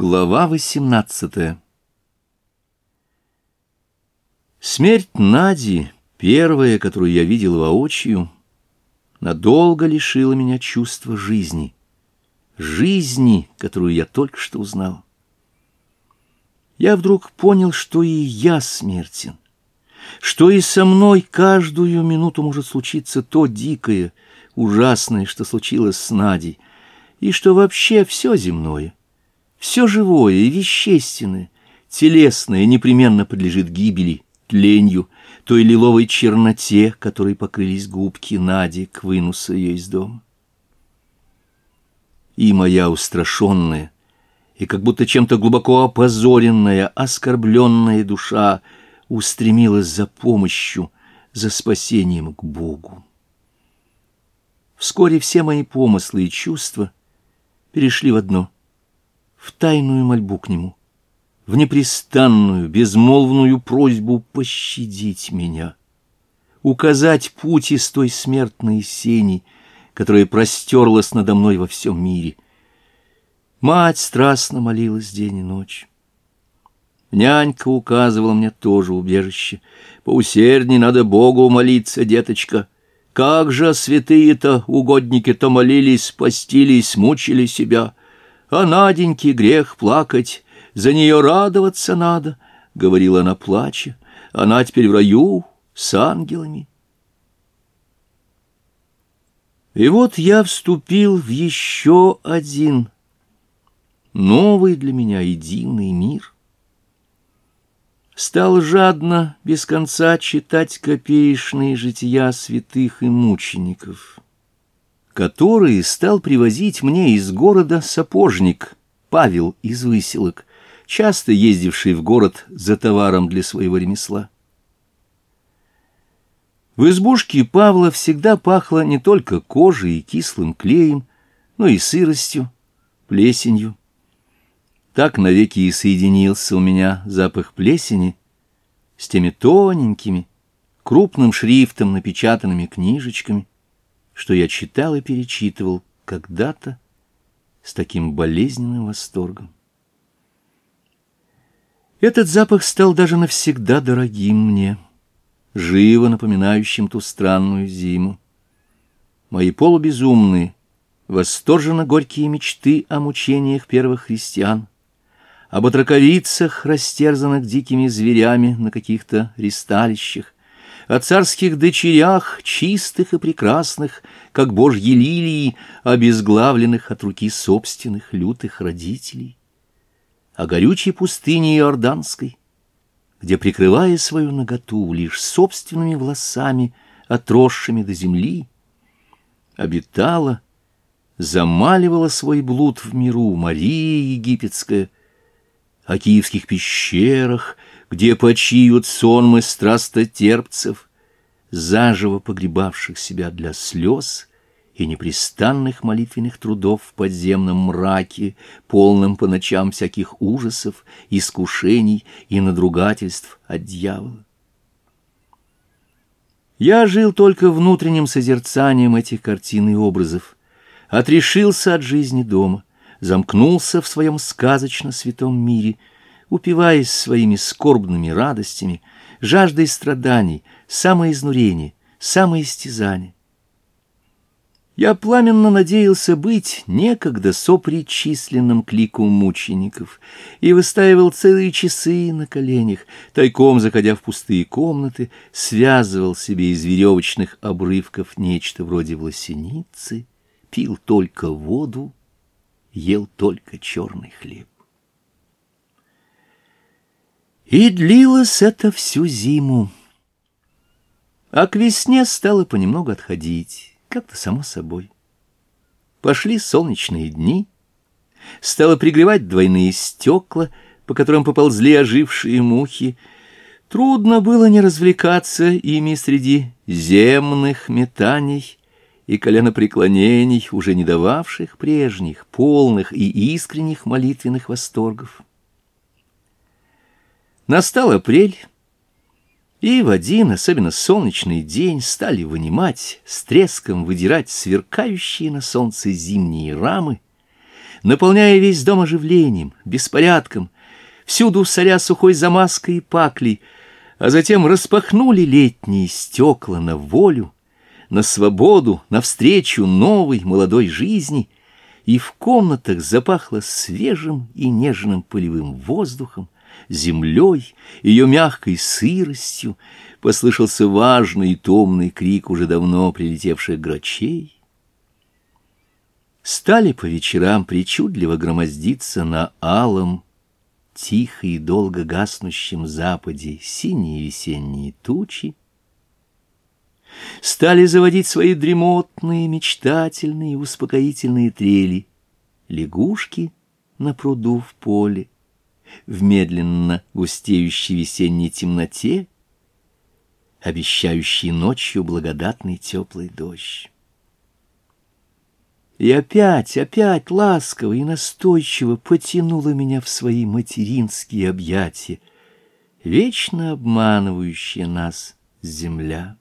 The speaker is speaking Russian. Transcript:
Глава 18 Смерть Нади, первая, которую я видел воочию, надолго лишила меня чувства жизни. Жизни, которую я только что узнал. Я вдруг понял, что и я смертен, что и со мной каждую минуту может случиться то дикое, ужасное, что случилось с Надей, и что вообще все земное все живое и вещественное, телесное непременно подлежит гибели, тленью, той лиловой черноте, которой покрылись губки Нади к ее из дома. И моя устрашенная, и как будто чем-то глубоко опозоренная, оскорбленная душа устремилась за помощью, за спасением к Богу. Вскоре все мои помыслы и чувства перешли в одно — в тайную мольбу к нему, в непрестанную, безмолвную просьбу пощадить меня, указать путь из той смертной сени, которая простерлась надо мной во всем мире. Мать страстно молилась день и ночь. Нянька указывала мне тоже убежище. «Поусердней надо Богу молиться, деточка. Как же святые-то, угодники-то молились, постились, мучили себя. А Наденьке грех плакать, за нее радоваться надо, — говорила она, плача. Она теперь в раю с ангелами. И вот я вступил в еще один новый для меня единый мир. Стал жадно без конца читать копеечные жития святых и мучеников которые стал привозить мне из города сапожник Павел из Выселок, часто ездивший в город за товаром для своего ремесла. В избушке Павла всегда пахло не только кожей и кислым клеем, но и сыростью, плесенью. Так навеки и соединился у меня запах плесени с теми тоненькими, крупным шрифтом напечатанными книжечками — что я читал и перечитывал когда-то с таким болезненным восторгом. Этот запах стал даже навсегда дорогим мне, живо напоминающим ту странную зиму. Мои полубезумные, восторженно горькие мечты о мучениях первых христиан, об отраковицах, растерзанных дикими зверями на каких-то ристалищах, о царских дочерях, чистых и прекрасных, как божьи лилии, обезглавленных от руки собственных лютых родителей, о горючей пустыне Иорданской, где, прикрывая свою наготу лишь собственными волосами, отросшими до земли, обитала, замаливала свой блуд в миру Мария Египетская, о киевских пещерах, где почиют сонмы страстотерпцев, заживо погребавших себя для слез и непрестанных молитвенных трудов в подземном мраке, полном по ночам всяких ужасов, искушений и надругательств от дьявола. Я жил только внутренним созерцанием этих картин и образов, отрешился от жизни дома, замкнулся в своем сказочно святом мире — упиваясь своими скорбными радостями, жаждой страданий, самоизнурения, самоистязания. Я пламенно надеялся быть некогда сопричисленным к лику мучеников и выстаивал целые часы на коленях, тайком заходя в пустые комнаты, связывал себе из веревочных обрывков нечто вроде власеницы, пил только воду, ел только черный хлеб. И длилось это всю зиму. А к весне стало понемногу отходить, как-то само собой. Пошли солнечные дни, стало пригревать двойные стекла, по которым поползли ожившие мухи. Трудно было не развлекаться ими среди земных метаний и коленопреклонений, уже не дававших прежних, полных и искренних молитвенных восторгов. Настал апрель, и в один, особенно солнечный день, стали вынимать, с треском выдирать сверкающие на солнце зимние рамы, наполняя весь дом оживлением, беспорядком, всюду соря сухой замазкой и паклей, а затем распахнули летние стекла на волю, на свободу, навстречу новой молодой жизни, и в комнатах запахло свежим и нежным полевым воздухом, землей, ее мягкой сыростью, послышался важный и томный крик уже давно прилетевших грачей. Стали по вечерам причудливо громоздиться на алом, тихо и долго гаснущем западе синие весенние тучи, стали заводить свои дремотные, мечтательные, успокоительные трели, лягушки на пруду в поле, в медленно густеющей весенней темноте, обещающий ночью благодатный теплый дождь. И опять, опять ласково и настойчиво потянула меня в свои материнские объятия, вечно обманывающая нас земля.